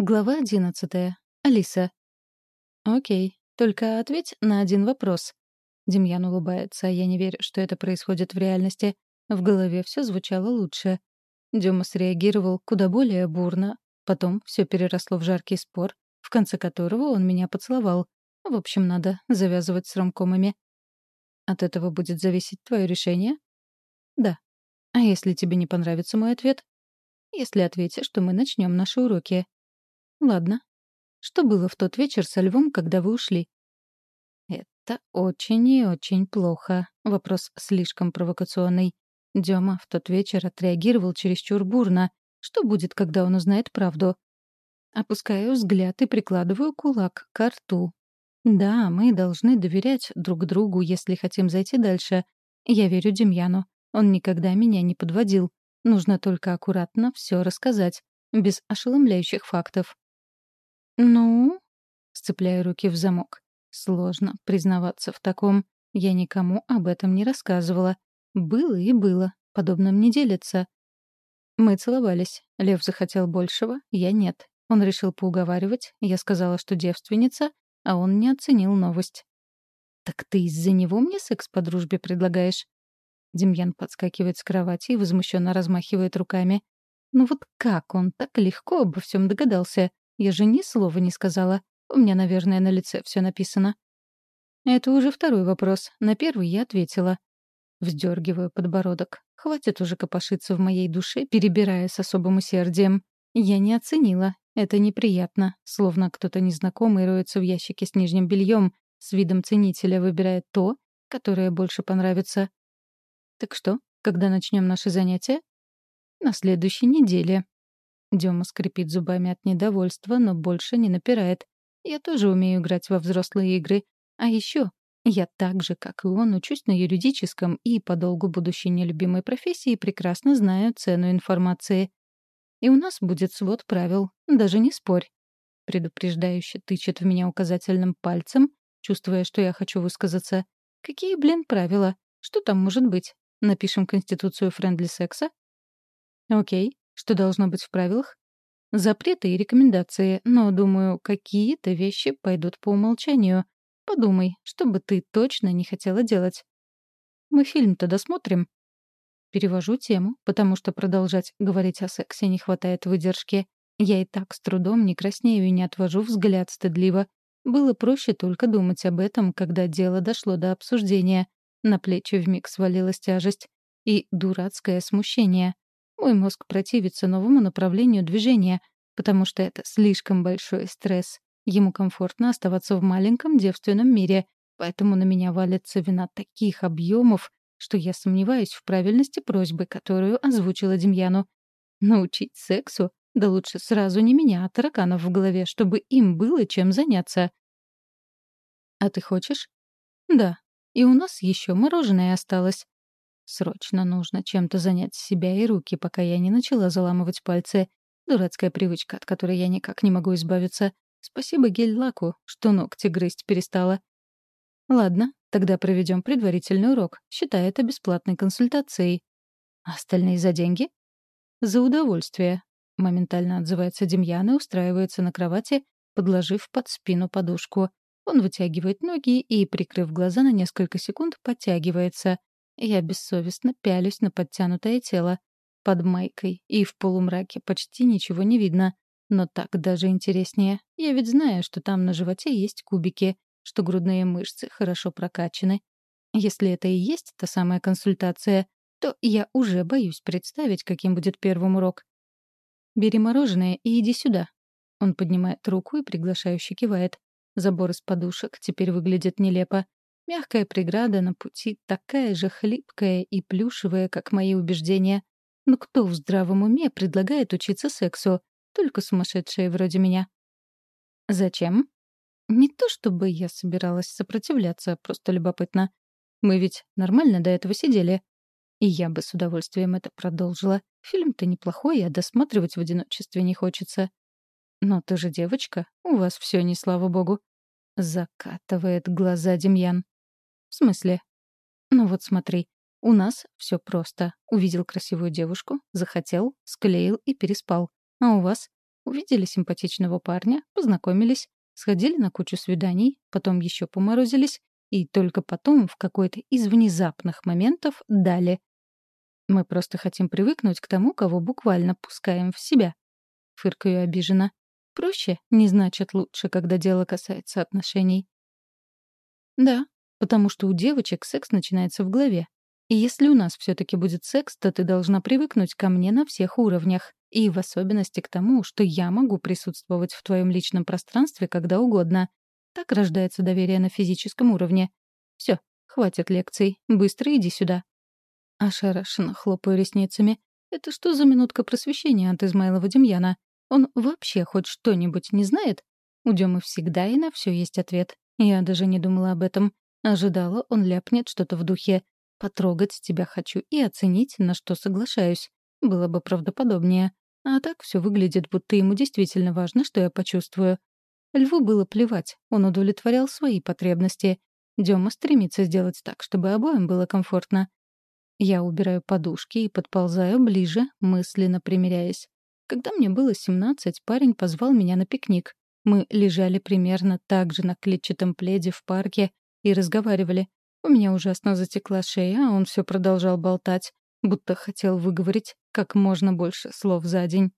Глава одиннадцатая. Алиса. «Окей, только ответь на один вопрос». Демьян улыбается, а я не верю, что это происходит в реальности. В голове все звучало лучше. Дема среагировал куда более бурно. Потом все переросло в жаркий спор, в конце которого он меня поцеловал. В общем, надо завязывать с ромкомами. От этого будет зависеть твое решение? Да. А если тебе не понравится мой ответ? Если ответишь, что мы начнем наши уроки. Ладно. Что было в тот вечер со львом, когда вы ушли? Это очень и очень плохо. Вопрос слишком провокационный. Дема в тот вечер отреагировал чересчур бурно. Что будет, когда он узнает правду? Опускаю взгляд и прикладываю кулак к рту. Да, мы должны доверять друг другу, если хотим зайти дальше. Я верю Демьяну. Он никогда меня не подводил. Нужно только аккуратно все рассказать, без ошеломляющих фактов. «Ну?» — сцепляю руки в замок. Сложно признаваться в таком. Я никому об этом не рассказывала. Было и было. Подобным не делится. Мы целовались. Лев захотел большего, я нет. Он решил поуговаривать. Я сказала, что девственница, а он не оценил новость. «Так ты из-за него мне секс по дружбе предлагаешь?» Демьян подскакивает с кровати и возмущенно размахивает руками. «Ну вот как он так легко обо всем догадался? Я же ни слова не сказала. У меня, наверное, на лице все написано. Это уже второй вопрос. На первый я ответила. Вздергиваю подбородок. Хватит уже копошиться в моей душе, перебирая с особым усердием. Я не оценила. Это неприятно. Словно кто-то незнакомый роется в ящике с нижним бельем, с видом ценителя выбирает то, которое больше понравится. Так что, когда начнем наши занятия? На следующей неделе. Дема скрипит зубами от недовольства, но больше не напирает. Я тоже умею играть во взрослые игры. А еще я так же, как и он, учусь на юридическом и по долгу будущей нелюбимой профессии прекрасно знаю цену информации. И у нас будет свод правил, даже не спорь. Предупреждающе тычет в меня указательным пальцем, чувствуя, что я хочу высказаться. Какие, блин, правила? Что там может быть? Напишем конституцию френдли секса? Окей, что должно быть в правилах? Запреты и рекомендации, но, думаю, какие-то вещи пойдут по умолчанию. Подумай, что бы ты точно не хотела делать. Мы фильм-то досмотрим. Перевожу тему, потому что продолжать говорить о сексе не хватает выдержки. Я и так с трудом не краснею и не отвожу взгляд стыдливо. Было проще только думать об этом, когда дело дошло до обсуждения. На плечи вмиг свалилась тяжесть. И дурацкое смущение. Мой мозг противится новому направлению движения, потому что это слишком большой стресс. Ему комфортно оставаться в маленьком девственном мире, поэтому на меня валится вина таких объемов, что я сомневаюсь в правильности просьбы, которую озвучила Демьяну. Научить сексу? Да лучше сразу не меня, а тараканов в голове, чтобы им было чем заняться. А ты хочешь? Да. И у нас еще мороженое осталось. Срочно нужно чем-то занять себя и руки, пока я не начала заламывать пальцы. Дурацкая привычка, от которой я никак не могу избавиться. Спасибо гель-лаку, что ногти грызть перестала. Ладно, тогда проведем предварительный урок. Считай это бесплатной консультацией. А остальные за деньги? За удовольствие. Моментально отзывается Демьян и устраивается на кровати, подложив под спину подушку. Он вытягивает ноги и, прикрыв глаза на несколько секунд, подтягивается. Я бессовестно пялюсь на подтянутое тело. Под майкой и в полумраке почти ничего не видно. Но так даже интереснее. Я ведь знаю, что там на животе есть кубики, что грудные мышцы хорошо прокачаны. Если это и есть та самая консультация, то я уже боюсь представить, каким будет первый урок. «Бери мороженое и иди сюда». Он поднимает руку и приглашающе кивает. Забор из подушек теперь выглядит нелепо. Мягкая преграда на пути такая же хлипкая и плюшевая, как мои убеждения. Но кто в здравом уме предлагает учиться сексу? Только сумасшедшие вроде меня. Зачем? Не то чтобы я собиралась сопротивляться, просто любопытно. Мы ведь нормально до этого сидели. И я бы с удовольствием это продолжила. Фильм-то неплохой, а досматривать в одиночестве не хочется. Но ты же девочка, у вас все не слава богу. Закатывает глаза Демьян. «В смысле?» «Ну вот смотри, у нас все просто. Увидел красивую девушку, захотел, склеил и переспал. А у вас? Увидели симпатичного парня, познакомились, сходили на кучу свиданий, потом еще поморозились, и только потом в какой-то из внезапных моментов дали. Мы просто хотим привыкнуть к тому, кого буквально пускаем в себя. Фыркаю обиженно. Проще не значит лучше, когда дело касается отношений. Да, потому что у девочек секс начинается в голове. И если у нас все-таки будет секс, то ты должна привыкнуть ко мне на всех уровнях. И в особенности к тому, что я могу присутствовать в твоем личном пространстве когда угодно. Так рождается доверие на физическом уровне. Все, хватит лекций. Быстро иди сюда. Ошарашенно хлопаю ресницами. Это что за минутка просвещения от Измайлова Демьяна? Он вообще хоть что-нибудь не знает? У Демы всегда и на все есть ответ. Я даже не думала об этом. Ожидала, он ляпнет что-то в духе. «Потрогать тебя хочу и оценить, на что соглашаюсь». Было бы правдоподобнее. А так все выглядит, будто ему действительно важно, что я почувствую. Льву было плевать, он удовлетворял свои потребности. Дема стремится сделать так, чтобы обоим было комфортно. Я убираю подушки и подползаю ближе, мысленно примиряясь. Когда мне было 17, парень позвал меня на пикник. Мы лежали примерно так же на клетчатом пледе в парке и разговаривали. У меня ужасно затекла шея, а он все продолжал болтать, будто хотел выговорить как можно больше слов за день.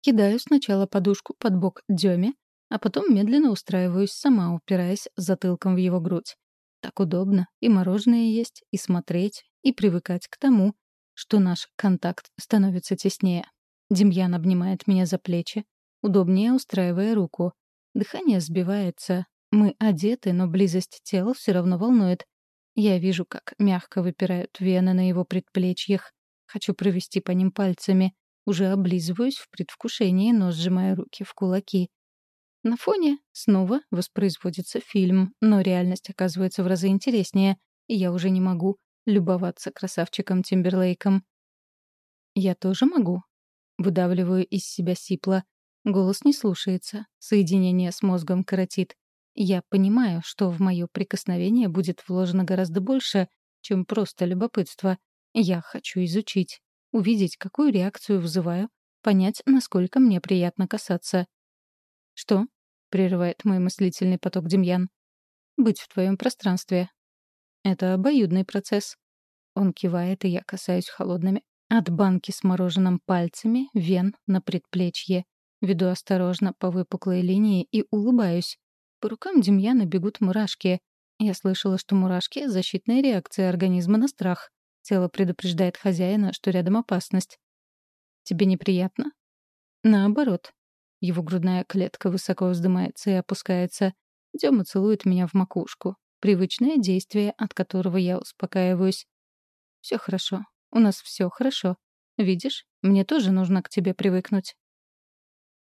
Кидаю сначала подушку под бок Дёме, а потом медленно устраиваюсь сама, упираясь затылком в его грудь. Так удобно и мороженое есть, и смотреть, и привыкать к тому, что наш контакт становится теснее. Демьян обнимает меня за плечи, удобнее устраивая руку. Дыхание сбивается. Мы одеты, но близость тела все равно волнует. Я вижу, как мягко выпирают вены на его предплечьях. Хочу провести по ним пальцами. Уже облизываюсь в предвкушении, но сжимаю руки в кулаки. На фоне снова воспроизводится фильм, но реальность оказывается в разы интереснее, и я уже не могу любоваться красавчиком Тимберлейком. «Я тоже могу?» Выдавливаю из себя сипло. Голос не слушается, соединение с мозгом коротит. Я понимаю, что в мое прикосновение будет вложено гораздо больше, чем просто любопытство. Я хочу изучить, увидеть, какую реакцию вызываю, понять, насколько мне приятно касаться. «Что?» — прерывает мой мыслительный поток Демьян. «Быть в твоем пространстве, это обоюдный процесс. Он кивает, и я касаюсь холодными от банки с мороженым пальцами вен на предплечье. Веду осторожно по выпуклой линии и улыбаюсь. По рукам Демьяна бегут мурашки. Я слышала, что мурашки — защитная реакция организма на страх. Тело предупреждает хозяина, что рядом опасность. «Тебе неприятно?» «Наоборот». Его грудная клетка высоко вздымается и опускается. Дема целует меня в макушку. Привычное действие, от которого я успокаиваюсь. Все хорошо. У нас все хорошо. Видишь, мне тоже нужно к тебе привыкнуть.